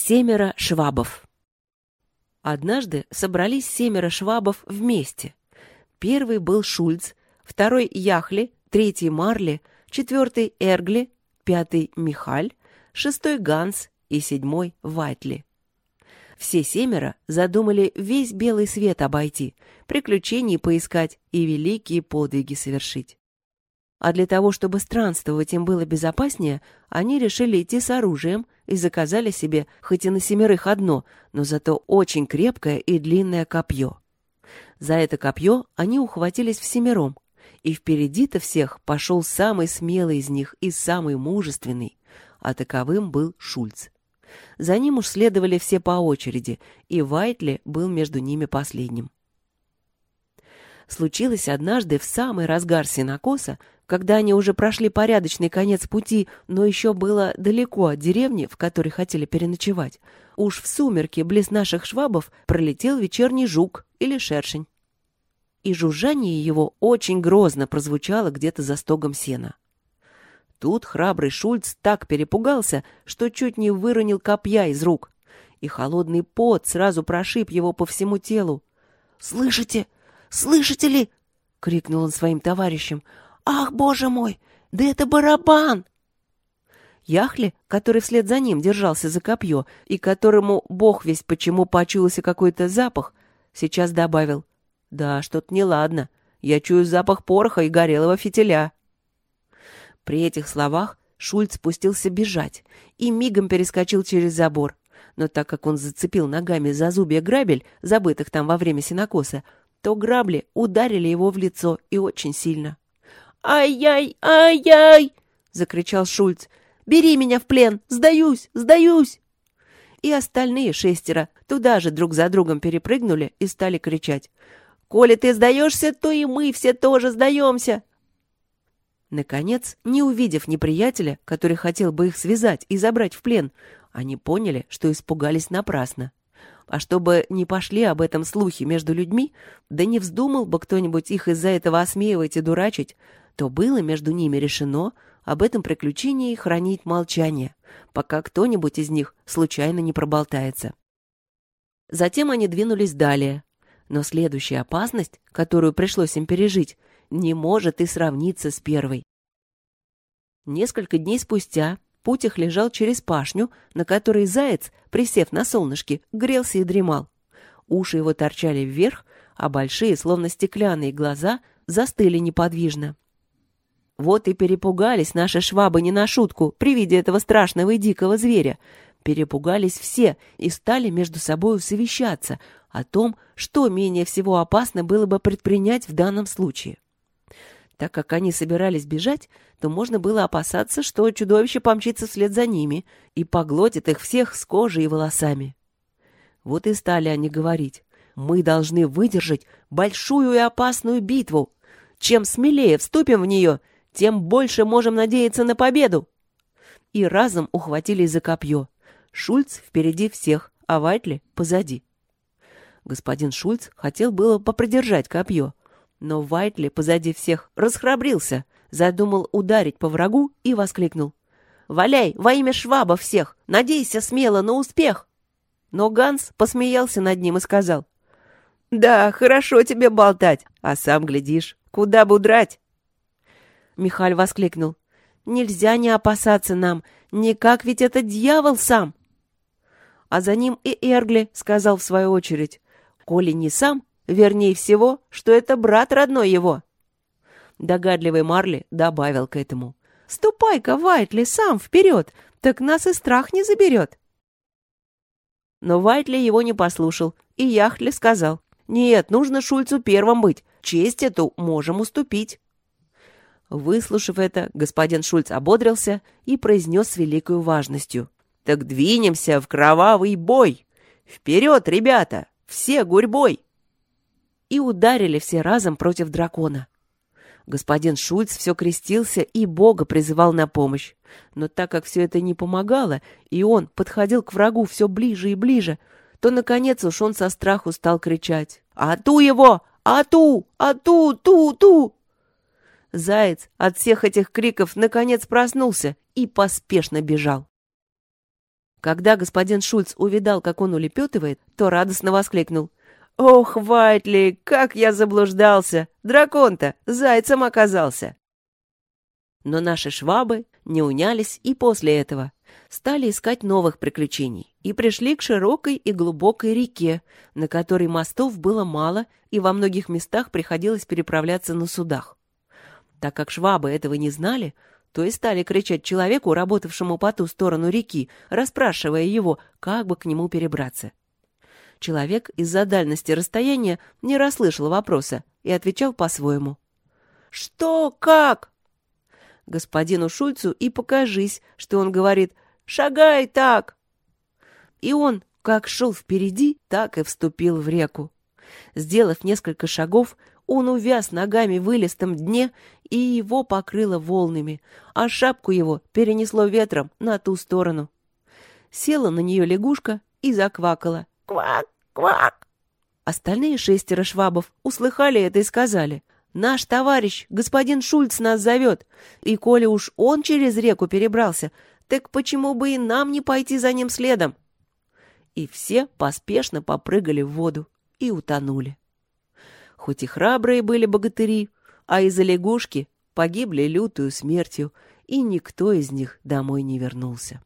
Семеро швабов. Однажды собрались семеро швабов вместе. Первый был Шульц, второй — Яхли, третий — Марли, четвертый — Эргли, пятый — Михаль, шестой — Ганс и седьмой — Вайтли. Все семеро задумали весь белый свет обойти, приключений поискать и великие подвиги совершить. А для того, чтобы странствовать им было безопаснее, они решили идти с оружием и заказали себе, хоть и на семерых одно, но зато очень крепкое и длинное копье. За это копье они ухватились всемиром, и впереди-то всех пошел самый смелый из них и самый мужественный, а таковым был Шульц. За ним уж следовали все по очереди, и Вайтли был между ними последним. Случилось однажды в самый разгар синокоса, когда они уже прошли порядочный конец пути, но еще было далеко от деревни, в которой хотели переночевать, уж в сумерки близ наших швабов пролетел вечерний жук или шершень. И жужжание его очень грозно прозвучало где-то за стогом сена. Тут храбрый Шульц так перепугался, что чуть не выронил копья из рук, и холодный пот сразу прошиб его по всему телу. «Слышите? Слышите ли?» — крикнул он своим товарищам. «Ах, боже мой! Да это барабан!» Яхли, который вслед за ним держался за копье и которому бог весь почему почулся какой-то запах, сейчас добавил. «Да, что-то неладно. Я чую запах пороха и горелого фитиля». При этих словах Шульц спустился бежать и мигом перескочил через забор. Но так как он зацепил ногами за зубья грабель, забытых там во время синокоса, то грабли ударили его в лицо и очень сильно. «Ай-яй! Ай-яй!» — закричал Шульц. «Бери меня в плен! Сдаюсь! Сдаюсь!» И остальные шестеро туда же друг за другом перепрыгнули и стали кричать. «Коли ты сдаешься, то и мы все тоже сдаемся!» Наконец, не увидев неприятеля, который хотел бы их связать и забрать в плен, они поняли, что испугались напрасно. А чтобы не пошли об этом слухи между людьми, да не вздумал бы кто-нибудь их из-за этого осмеивать и дурачить, то было между ними решено об этом приключении хранить молчание, пока кто-нибудь из них случайно не проболтается. Затем они двинулись далее, но следующая опасность, которую пришлось им пережить, не может и сравниться с первой. Несколько дней спустя путь их лежал через пашню, на которой заяц, присев на солнышке, грелся и дремал. Уши его торчали вверх, а большие, словно стеклянные глаза, застыли неподвижно. Вот и перепугались наши швабы не на шутку при виде этого страшного и дикого зверя. Перепугались все и стали между собой совещаться о том, что менее всего опасно было бы предпринять в данном случае. Так как они собирались бежать, то можно было опасаться, что чудовище помчится вслед за ними и поглотит их всех с кожей и волосами. Вот и стали они говорить. Мы должны выдержать большую и опасную битву. Чем смелее вступим в нее, тем больше можем надеяться на победу. И разом ухватились за копье. Шульц впереди всех, а Вайтли позади. Господин Шульц хотел было попридержать копье, но Вайтли позади всех расхрабрился, задумал ударить по врагу и воскликнул. «Валяй, во имя шваба всех! Надейся смело на успех!» Но Ганс посмеялся над ним и сказал. «Да, хорошо тебе болтать, а сам глядишь, куда бы удрать!» Михаль воскликнул. «Нельзя не опасаться нам, никак ведь это дьявол сам!» А за ним и Эргли сказал в свою очередь. «Коли не сам, вернее всего, что это брат родной его!» Догадливый Марли добавил к этому. «Ступай-ка, Вайтли, сам вперед, так нас и страх не заберет!» Но Вайтли его не послушал, и Яхли сказал. «Нет, нужно Шульцу первым быть, честь эту можем уступить». Выслушав это, господин Шульц ободрился и произнес с великой важностью. «Так двинемся в кровавый бой! Вперед, ребята! Все гурьбой!» И ударили все разом против дракона. Господин Шульц все крестился и Бога призывал на помощь. Но так как все это не помогало, и он подходил к врагу все ближе и ближе, то, наконец, уж он со страху стал кричать. «Ату его! Ату! Ату! Ту! Ту!» Заяц от всех этих криков наконец проснулся и поспешно бежал. Когда господин Шульц увидал, как он улепетывает, то радостно воскликнул. «Ох, Вайтли, как я заблуждался! Дракон-то зайцем оказался!» Но наши швабы не унялись и после этого стали искать новых приключений и пришли к широкой и глубокой реке, на которой мостов было мало и во многих местах приходилось переправляться на судах. Так как швабы этого не знали, то и стали кричать человеку, работавшему по ту сторону реки, расспрашивая его, как бы к нему перебраться. Человек из-за дальности расстояния не расслышал вопроса и отвечал по-своему. «Что? Как?» Господину Шульцу и покажись, что он говорит «Шагай так!» И он, как шел впереди, так и вступил в реку. Сделав несколько шагов, он увяз ногами в илистом дне, и его покрыло волнами, а шапку его перенесло ветром на ту сторону. Села на нее лягушка и заквакала. «Квак! Квак!» Остальные шестеро швабов услыхали это и сказали. «Наш товарищ, господин Шульц, нас зовет, и коли уж он через реку перебрался, так почему бы и нам не пойти за ним следом?» И все поспешно попрыгали в воду и утонули. Хоть и храбрые были богатыри, а из-за лягушки погибли лютую смертью, и никто из них домой не вернулся.